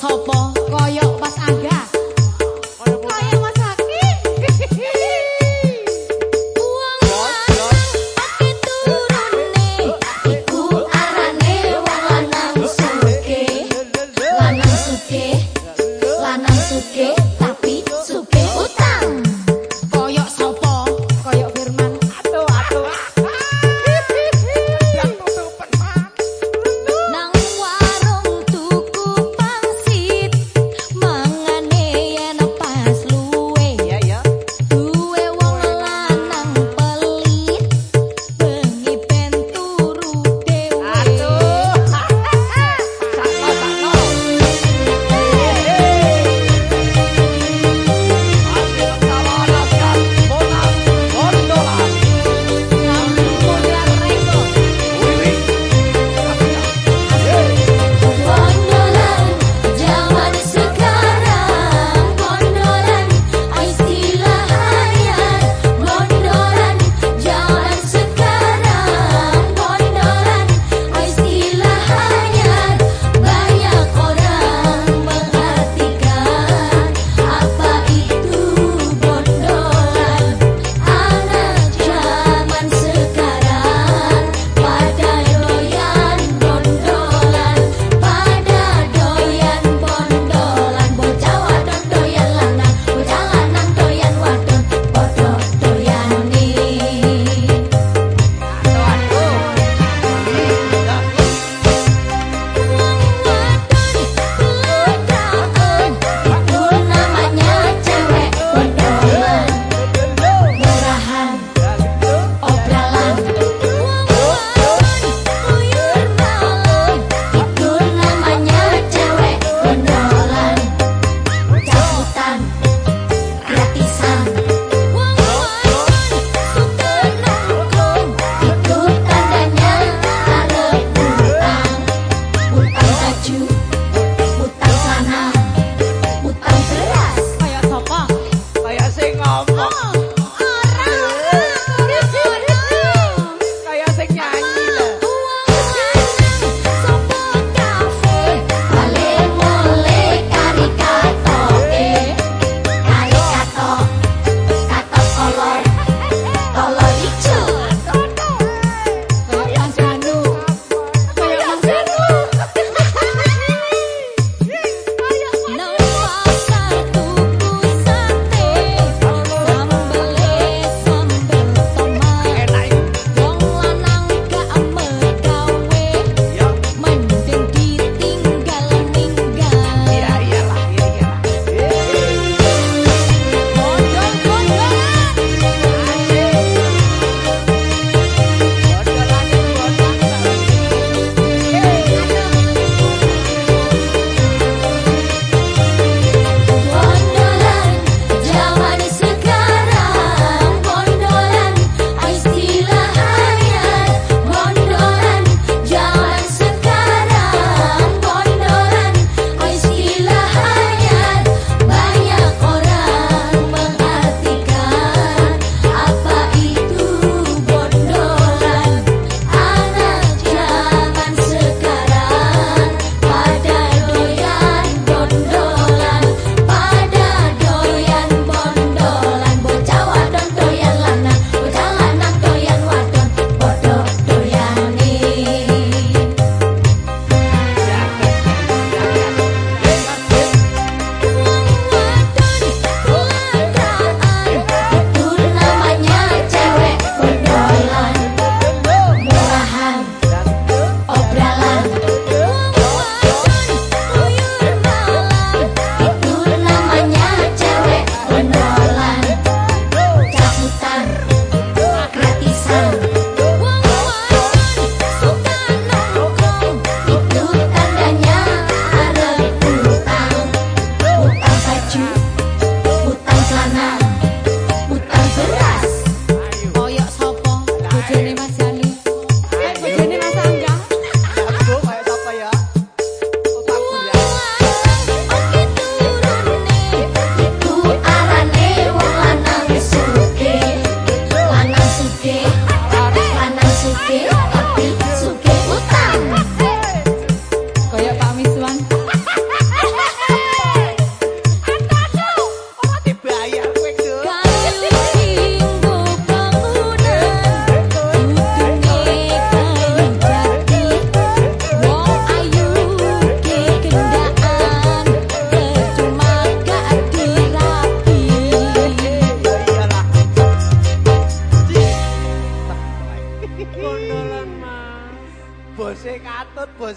超多。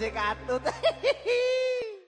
Bose katut.